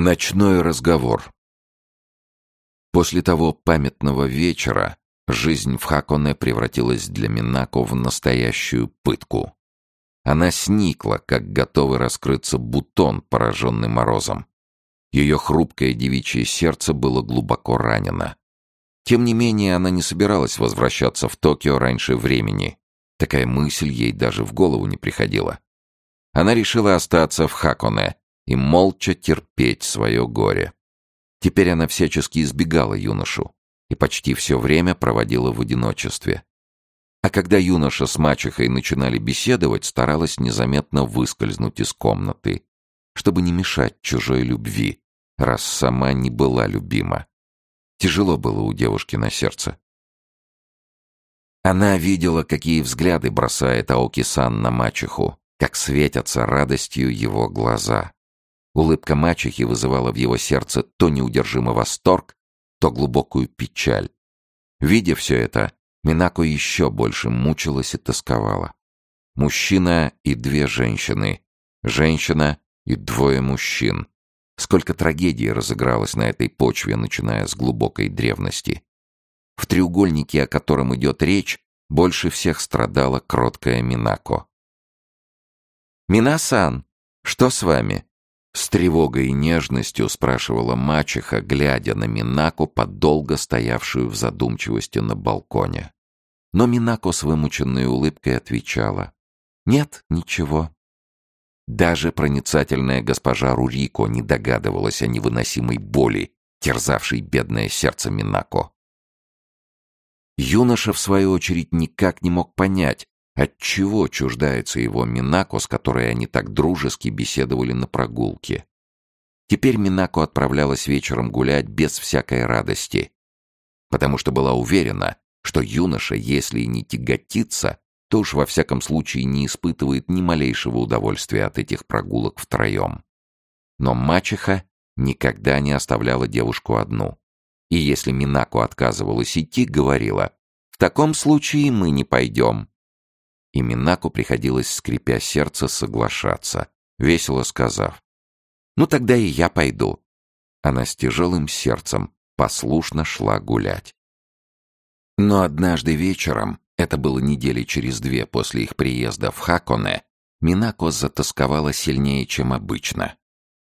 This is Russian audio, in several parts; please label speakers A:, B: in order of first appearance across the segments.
A: Ночной разговор. После того памятного вечера жизнь в Хаконе превратилась для Минако в настоящую пытку. Она сникла, как готовый раскрыться бутон, пораженный морозом. Ее хрупкое девичье сердце было глубоко ранено. Тем не менее, она не собиралась возвращаться в Токио раньше времени. Такая мысль ей даже в голову не приходила. Она решила остаться в Хаконе, и молча терпеть свое горе. Теперь она всячески избегала юношу и почти все время проводила в одиночестве. А когда юноша с мачехой начинали беседовать, старалась незаметно выскользнуть из комнаты, чтобы не мешать чужой любви, раз сама не была любима. Тяжело было у девушки на сердце. Она видела, какие взгляды бросает Аоки-сан на мачеху, как светятся радостью его глаза. Улыбка мачехи вызывала в его сердце то неудержимый восторг, то глубокую печаль. Видя все это, Минако еще больше мучилась и тосковала. Мужчина и две женщины. Женщина и двое мужчин. Сколько трагедий разыгралось на этой почве, начиная с глубокой древности. В треугольнике, о котором идет речь, больше всех страдала кроткая Минако. «Минасан, что с вами?» С тревогой и нежностью спрашивала мачеха, глядя на Минако, подолго стоявшую в задумчивости на балконе. Но Минако с вымученной улыбкой отвечала. «Нет, ничего». Даже проницательная госпожа Рурико не догадывалась о невыносимой боли, терзавшей бедное сердце Минако. Юноша, в свою очередь, никак не мог понять, Отчего чуждается его Минако, с которой они так дружески беседовали на прогулке? Теперь Минако отправлялась вечером гулять без всякой радости, потому что была уверена, что юноша, если и не тяготится, то уж во всяком случае не испытывает ни малейшего удовольствия от этих прогулок втроем. Но мачеха никогда не оставляла девушку одну. И если Минако отказывалась идти, говорила, «В таком случае мы не пойдем, и Минаку приходилось, скрипя сердце, соглашаться, весело сказав. «Ну тогда и я пойду». Она с тяжелым сердцем послушно шла гулять. Но однажды вечером, это было недели через две после их приезда в Хаконе, Минако затасковала сильнее, чем обычно.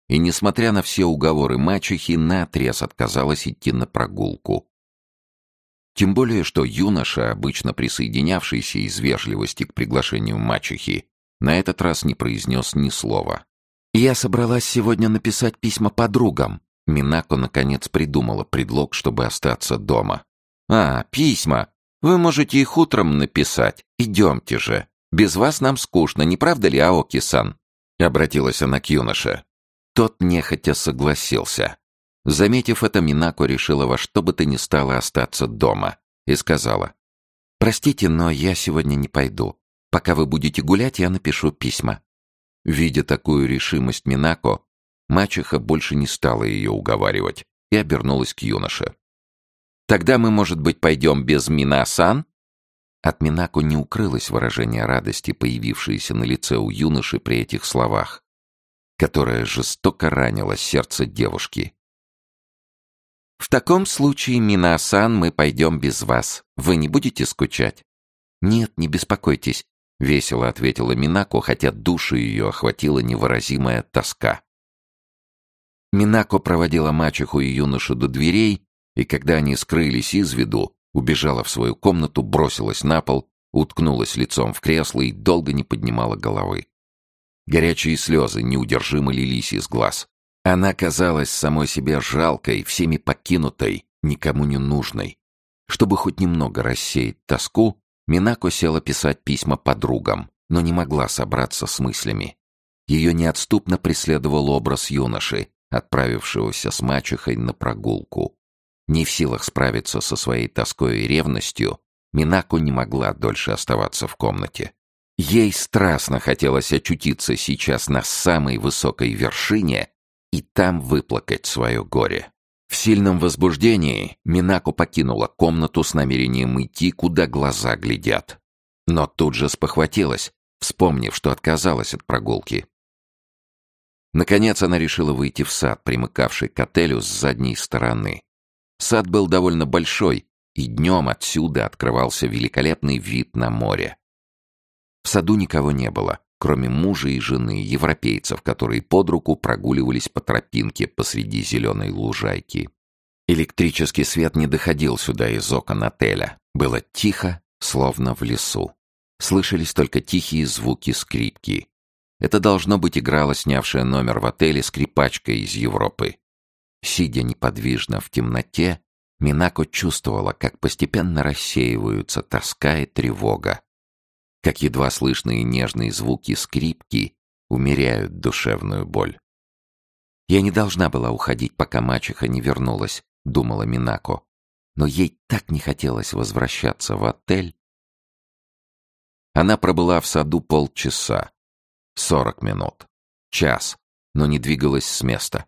A: И, несмотря на все уговоры мачехи, наотрез отказалась идти на прогулку, тем более, что юноша, обычно присоединявшийся из вежливости к приглашению мачехи, на этот раз не произнес ни слова. «Я собралась сегодня написать письма подругам». Минако, наконец, придумала предлог, чтобы остаться дома. «А, письма! Вы можете их утром написать. Идемте же. Без вас нам скучно, не правда ли, Аоки-сан?» Обратилась она к юноше. Тот нехотя согласился. Заметив это, Минако решила во что бы то ни стало остаться дома и сказала, «Простите, но я сегодня не пойду. Пока вы будете гулять, я напишу письма». Видя такую решимость Минако, мачеха больше не стала ее уговаривать и обернулась к юноше. «Тогда мы, может быть, пойдем без Мина-сан?» От Минако не укрылось выражение радости, появившееся на лице у юноши при этих словах, которое жестоко ранило сердце девушки. «В таком случае, Минасан, мы пойдем без вас. Вы не будете скучать?» «Нет, не беспокойтесь», — весело ответила Минако, хотя душу ее охватила невыразимая тоска. Минако проводила мачеху и юношу до дверей, и когда они скрылись из виду, убежала в свою комнату, бросилась на пол, уткнулась лицом в кресло и долго не поднимала головы. Горячие слезы неудержимо лились из глаз. Она казалась самой себе жалкой, всеми покинутой, никому не нужной. Чтобы хоть немного рассеять тоску, Минако села писать письма подругам, но не могла собраться с мыслями. Ее неотступно преследовал образ юноши, отправившегося с мачехой на прогулку. Не в силах справиться со своей тоской и ревностью, Минако не могла дольше оставаться в комнате. Ей страстно хотелось очутиться сейчас на самой высокой вершине и там выплакать свое горе. В сильном возбуждении Минако покинула комнату с намерением идти, куда глаза глядят. Но тут же спохватилась, вспомнив, что отказалась от прогулки. Наконец она решила выйти в сад, примыкавший к отелю с задней стороны. Сад был довольно большой, и днем отсюда открывался великолепный вид на море. В саду никого не было, кроме мужа и жены, европейцев, которые под руку прогуливались по тропинке посреди зеленой лужайки. Электрический свет не доходил сюда из окон отеля. Было тихо, словно в лесу. Слышались только тихие звуки скрипки. Это должно быть играла снявшая номер в отеле скрипачка из Европы. Сидя неподвижно в темноте, Минако чувствовала, как постепенно рассеиваются тоска и тревога, как едва слышные нежные звуки скрипки умеряют душевную боль. Я не должна была уходить, пока мачеха не вернулась, — думала Минако. Но ей так не хотелось возвращаться в отель. Она пробыла в саду полчаса, сорок минут, час, но не двигалась с места.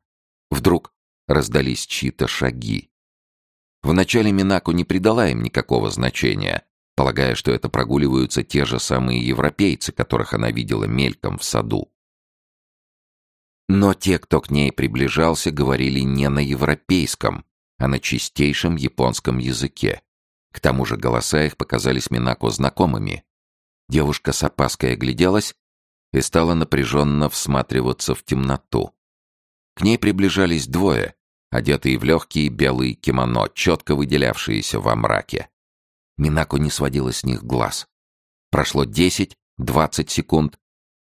A: Вдруг раздались чьи-то шаги. Вначале Минако не придала им никакого значения, полагая, что это прогуливаются те же самые европейцы, которых она видела мельком в саду. Но те, кто к ней приближался, говорили не на европейском, а на чистейшем японском языке. К тому же голоса их показались Минако знакомыми. Девушка с опаской огляделась и стала напряженно всматриваться в темноту. К ней приближались двое, одетые в легкие белые кимоно, четко выделявшиеся во мраке. Минако не сводила с них глаз. Прошло десять-двадцать секунд,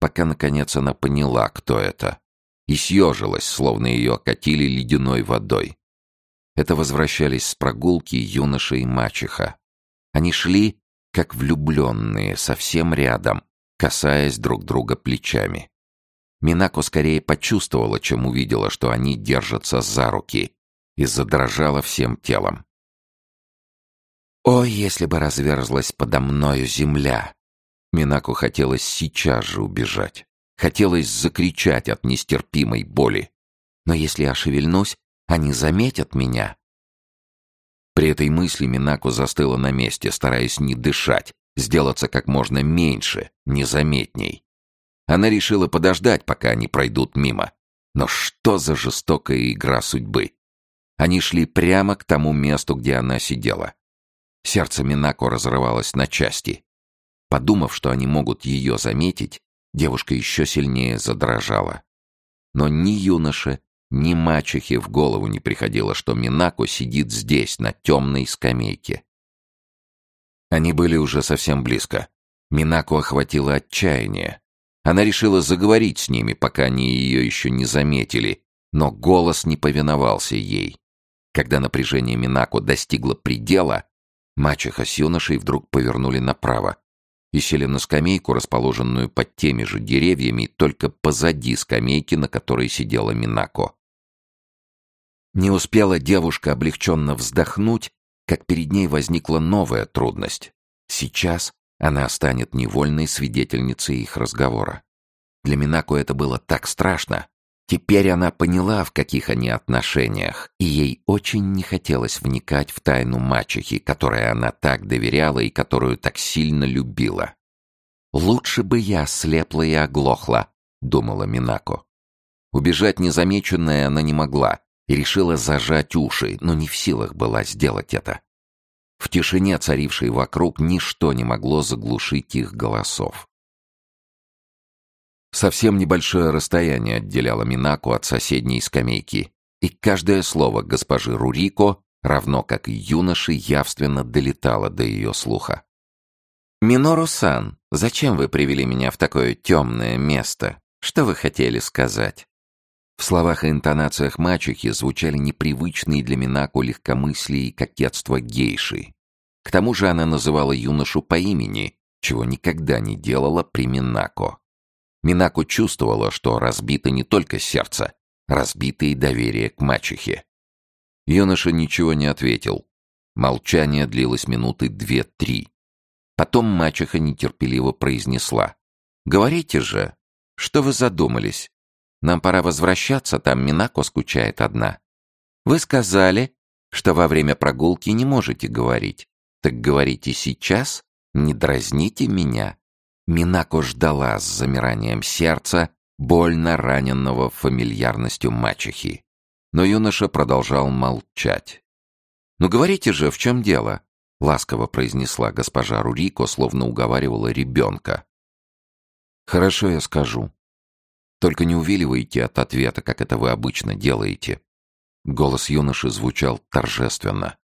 A: пока, наконец, она поняла, кто это, и съежилась, словно ее окатили ледяной водой. Это возвращались с прогулки юноша и мачеха. Они шли, как влюбленные, совсем рядом, касаясь друг друга плечами. Минако скорее почувствовала, чем увидела, что они держатся за руки, и задрожала всем телом. «О, если бы разверзлась подо мною земля!» Минаку хотелось сейчас же убежать. Хотелось закричать от нестерпимой боли. Но если я шевельнусь, они заметят меня. При этой мысли Минаку застыла на месте, стараясь не дышать, сделаться как можно меньше, незаметней. Она решила подождать, пока они пройдут мимо. Но что за жестокая игра судьбы? Они шли прямо к тому месту, где она сидела. Сердце Минако разрывалось на части. Подумав, что они могут ее заметить, девушка еще сильнее задрожала. Но ни юноше, ни мачехе в голову не приходило, что Минако сидит здесь, на темной скамейке. Они были уже совсем близко. Минако охватило отчаяние. Она решила заговорить с ними, пока они ее еще не заметили, но голос не повиновался ей. Когда напряжение Минако достигло предела, мачеха с юношей вдруг повернули направо и сели на скамейку, расположенную под теми же деревьями, только позади скамейки, на которой сидела Минако. Не успела девушка облегченно вздохнуть, как перед ней возникла новая трудность. Сейчас она станет невольной свидетельницей их разговора. Для Минако это было так страшно. Теперь она поняла, в каких они отношениях, и ей очень не хотелось вникать в тайну мачехи, которой она так доверяла и которую так сильно любила. «Лучше бы я слепла и оглохла», — думала Минако. Убежать незамеченная она не могла, и решила зажать уши, но не в силах была сделать это. В тишине, царившей вокруг, ничто не могло заглушить их голосов. Совсем небольшое расстояние отделяло Минаку от соседней скамейки, и каждое слово госпожи Рурико, равно как и юноши, явственно долетало до ее слуха. «Минору-сан, зачем вы привели меня в такое темное место? Что вы хотели сказать?» В словах и интонациях мачехи звучали непривычные для Минако легкомыслие и кокетство гейши. К тому же она называла юношу по имени, чего никогда не делала при Минако. Минако чувствовала, что разбито не только сердце, разбито и доверие к мачехе. Юноша ничего не ответил. Молчание длилось минуты две-три. Потом мачеха нетерпеливо произнесла. «Говорите же, что вы задумались? Нам пора возвращаться, там Минако скучает одна. Вы сказали, что во время прогулки не можете говорить. Так говорите сейчас, не дразните меня». Минако ждала с замиранием сердца, больно раненного фамильярностью мачехи. Но юноша продолжал молчать. «Ну говорите же, в чем дело?» — ласково произнесла госпожа Рурико, словно уговаривала ребенка. «Хорошо, я скажу. Только не увиливайте от ответа, как это вы обычно делаете». Голос юноши звучал торжественно.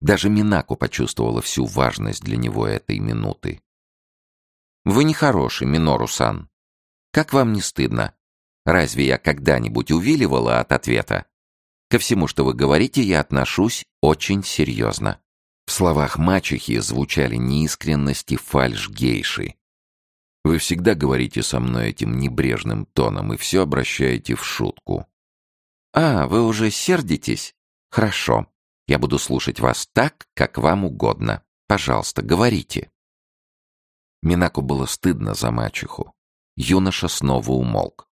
A: Даже Минаку почувствовала всю важность для него этой минуты. «Вы нехороший, Минору-сан. Как вам не стыдно? Разве я когда-нибудь увиливала от ответа? Ко всему, что вы говорите, я отношусь очень серьезно». В словах мачехи звучали неискренность и фальшь гейши. «Вы всегда говорите со мной этим небрежным тоном и все обращаете в шутку». «А, вы уже сердитесь? Хорошо. Я буду слушать вас так, как вам угодно. Пожалуйста, говорите». Минаку было стыдно за мачеху. Юноша снова умолк.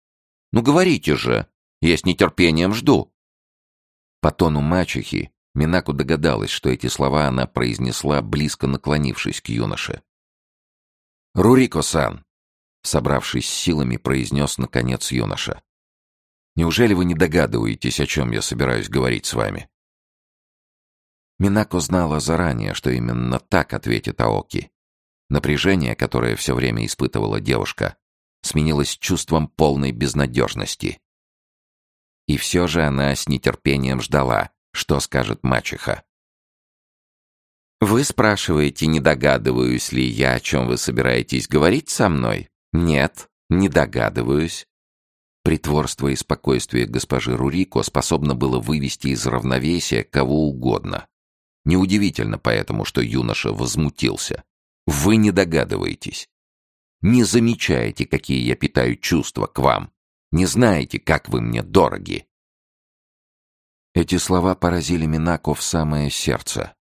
A: «Ну говорите же! Я с нетерпением жду!» По тону мачехи Минаку догадалась, что эти слова она произнесла, близко наклонившись к юноше. «Рурико-сан!» Собравшись силами, произнес, наконец, юноша. «Неужели вы не догадываетесь, о чем я собираюсь говорить с вами?» Минако знала заранее, что именно так ответит Аоки. Напряжение, которое все время испытывала девушка, сменилось чувством полной безнадежности. И все же она с нетерпением ждала, что скажет мачеха. «Вы спрашиваете, не догадываюсь ли я, о чем вы собираетесь говорить со мной? Нет, не догадываюсь». Притворство и спокойствие госпожи Рурико способно было вывести из равновесия кого угодно. Неудивительно поэтому, что юноша возмутился. «Вы не догадываетесь. Не замечаете, какие я питаю чувства к вам. Не знаете, как вы мне дороги. Эти слова поразили Минако в самое сердце.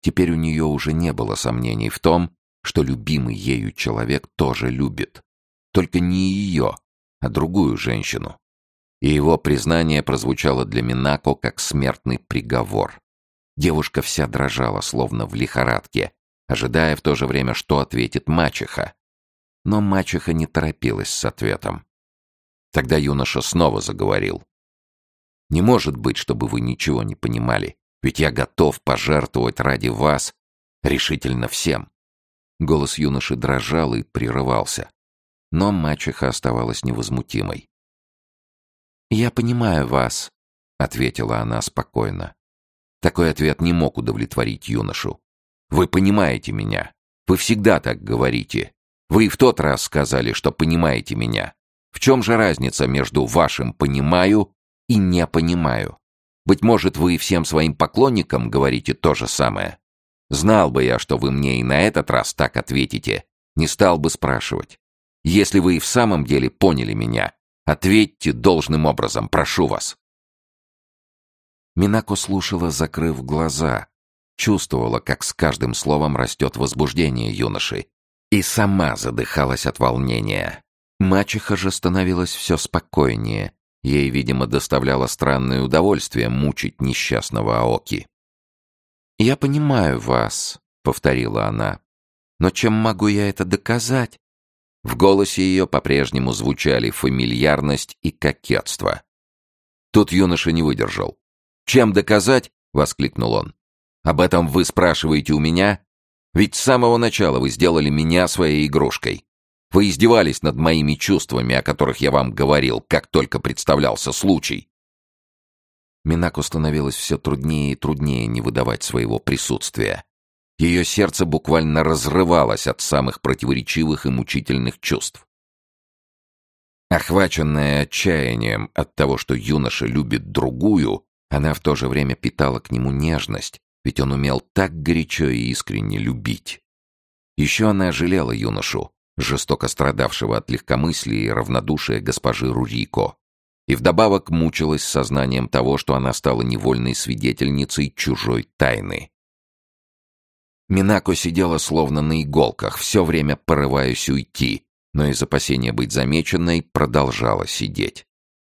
A: Теперь у нее уже не было сомнений в том, что любимый ею человек тоже любит. Только не ее, а другую женщину. И его признание прозвучало для Минако как смертный приговор. Девушка вся дрожала, словно в лихорадке, ожидая в то же время, что ответит мачеха. Но мачеха не торопилась с ответом. Тогда юноша снова заговорил. Не может быть, чтобы вы ничего не понимали, ведь я готов пожертвовать ради вас решительно всем. Голос юноши дрожал и прерывался, но мачеха оставалась невозмутимой. «Я понимаю вас», — ответила она спокойно. Такой ответ не мог удовлетворить юношу. «Вы понимаете меня. Вы всегда так говорите. Вы и в тот раз сказали, что понимаете меня. В чем же разница между вашим «понимаю» и не понимаю. Быть может, вы всем своим поклонникам говорите то же самое. Знал бы я, что вы мне и на этот раз так ответите, не стал бы спрашивать. Если вы и в самом деле поняли меня, ответьте должным образом, прошу вас. Минако слушала, закрыв глаза, чувствовала, как с каждым словом растет возбуждение юноши, и сама задыхалась от волнения. Мачеха же становилась все спокойнее, Ей, видимо, доставляло странное удовольствие мучить несчастного Аоки. «Я понимаю вас», — повторила она. «Но чем могу я это доказать?» В голосе ее по-прежнему звучали фамильярность и кокетство. Тут юноша не выдержал. «Чем доказать?» — воскликнул он. «Об этом вы спрашиваете у меня? Ведь с самого начала вы сделали меня своей игрушкой. Вы издевались над моими чувствами, о которых я вам говорил, как только представлялся случай. Минаку становилось все труднее и труднее не выдавать своего присутствия. Ее сердце буквально разрывалось от самых противоречивых и мучительных чувств. Охваченная отчаянием от того, что юноша любит другую, она в то же время питала к нему нежность, ведь он умел так горячо и искренне любить. Еще она жалела юношу, жестоко страдавшего от легкомыслия и равнодушия госпожи Рурико, и вдобавок мучилась сознанием того, что она стала невольной свидетельницей чужой тайны. Минако сидела словно на иголках, все время порываясь уйти, но из опасения быть замеченной продолжала сидеть.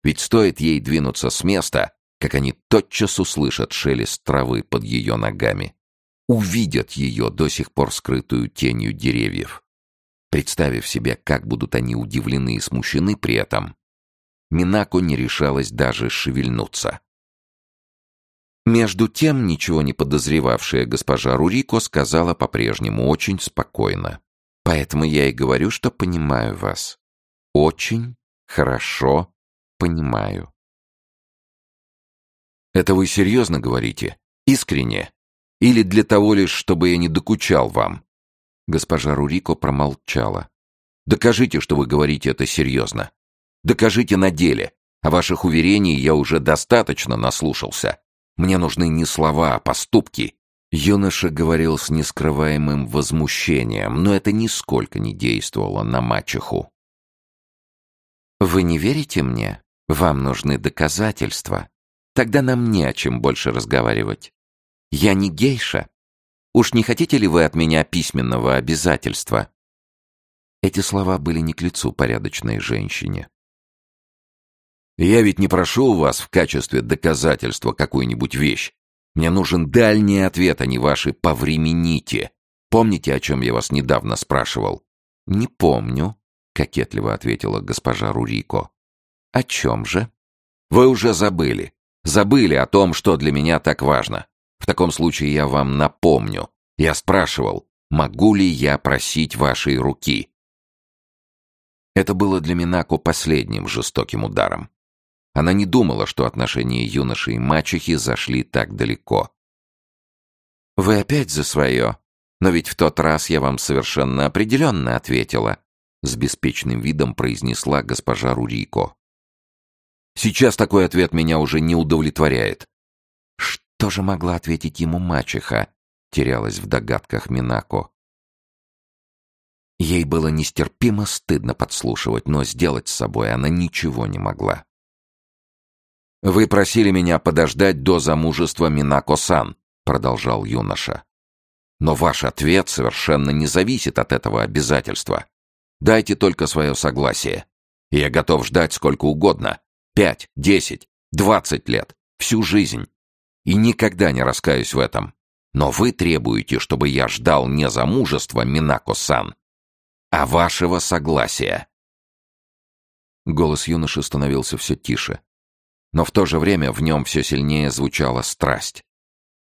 A: Ведь стоит ей двинуться с места, как они тотчас услышат шелест травы под ее ногами, увидят ее до сих пор скрытую тенью деревьев. Представив себе, как будут они удивлены и смущены при этом, Минако не решалась даже шевельнуться. Между тем, ничего не подозревавшая госпожа Рурико сказала по-прежнему очень спокойно. «Поэтому я и говорю, что понимаю вас. Очень хорошо понимаю». «Это вы серьезно говорите? Искренне? Или для того лишь, чтобы я не докучал вам?» Госпожа Рурико промолчала. «Докажите, что вы говорите это серьезно. Докажите на деле. О ваших уверениях я уже достаточно наслушался. Мне нужны не слова, а поступки». Юноша говорил с нескрываемым возмущением, но это нисколько не действовало на мачеху. «Вы не верите мне? Вам нужны доказательства. Тогда нам не о чем больше разговаривать. Я не гейша. Уж не хотите ли вы от меня письменного обязательства?» Эти слова были не к лицу порядочной женщине. Я ведь не прошу у вас в качестве доказательства какую-нибудь вещь. Мне нужен дальний ответ, а не ваши «повремените». Помните, о чем я вас недавно спрашивал?» «Не помню», — кокетливо ответила госпожа Рурико. «О чем же?» «Вы уже забыли. Забыли о том, что для меня так важно. В таком случае я вам напомню. Я спрашивал, могу ли я просить вашей руки?» Это было для Минако последним жестоким ударом. Она не думала, что отношения юноши и мачехи зашли так далеко. «Вы опять за свое? Но ведь в тот раз я вам совершенно определенно ответила», с беспечным видом произнесла госпожа Рурико. «Сейчас такой ответ меня уже не удовлетворяет». «Что же могла ответить ему мачеха?» терялась в догадках Минако. Ей было нестерпимо стыдно подслушивать, но сделать с собой она ничего не могла. «Вы просили меня подождать до замужества Минако-сан», — продолжал юноша. «Но ваш ответ совершенно не зависит от этого обязательства. Дайте только свое согласие. я готов ждать сколько угодно. Пять, десять, двадцать лет. Всю жизнь. И никогда не раскаюсь в этом. Но вы требуете, чтобы я ждал не замужества Минако-сан, а вашего согласия». Голос юноши становился все тише но в то же время в нем все сильнее звучала страсть.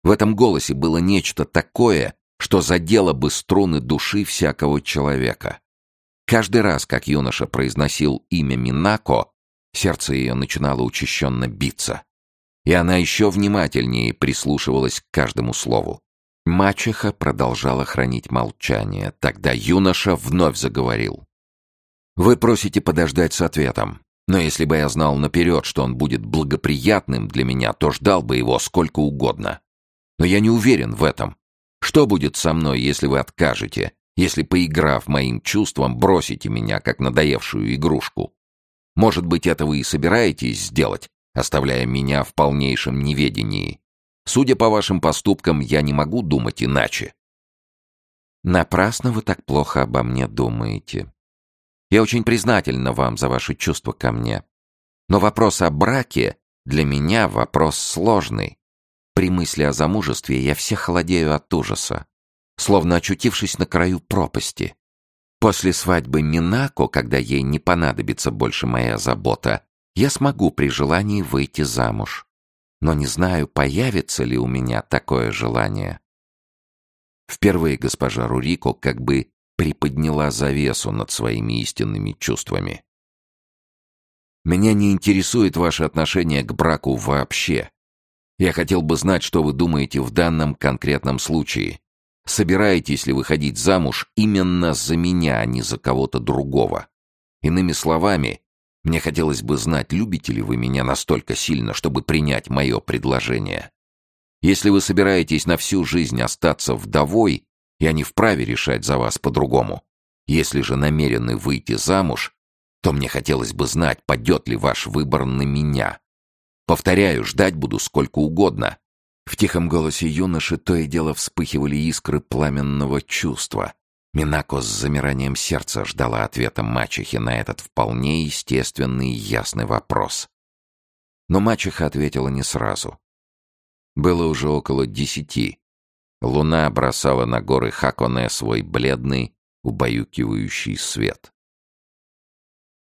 A: В этом голосе было нечто такое, что задело бы струны души всякого человека. Каждый раз, как юноша произносил имя Минако, сердце ее начинало учащенно биться. И она еще внимательнее прислушивалась к каждому слову. Мачеха продолжала хранить молчание. Тогда юноша вновь заговорил. «Вы просите подождать с ответом. Но если бы я знал наперед, что он будет благоприятным для меня, то ждал бы его сколько угодно. Но я не уверен в этом. Что будет со мной, если вы откажете, если, поиграв моим чувствам, бросите меня, как надоевшую игрушку? Может быть, это вы и собираетесь сделать, оставляя меня в полнейшем неведении? Судя по вашим поступкам, я не могу думать иначе. Напрасно вы так плохо обо мне думаете. Я очень признательна вам за ваши чувства ко мне. Но вопрос о браке для меня вопрос сложный. При мысли о замужестве я все холодею от ужаса, словно очутившись на краю пропасти. После свадьбы Минако, когда ей не понадобится больше моя забота, я смогу при желании выйти замуж. Но не знаю, появится ли у меня такое желание. Впервые госпожа Рурико как бы приподняла завесу над своими истинными чувствами. Меня не интересует ваше отношение к браку вообще. Я хотел бы знать, что вы думаете в данном конкретном случае. Собираетесь ли выходить замуж именно за меня, а не за кого-то другого? Иными словами, мне хотелось бы знать, любите ли вы меня настолько сильно, чтобы принять мое предложение. Если вы собираетесь на всю жизнь остаться вдовой, я не вправе решать за вас по-другому. Если же намерены выйти замуж, то мне хотелось бы знать, падет ли ваш выбор на меня. Повторяю, ждать буду сколько угодно». В тихом голосе юноши то и дело вспыхивали искры пламенного чувства. Минако с замиранием сердца ждала ответа мачехи на этот вполне естественный и ясный вопрос. Но мачеха ответила не сразу. Было уже около десяти, Луна бросала на горы Хаконе свой бледный, убаюкивающий свет.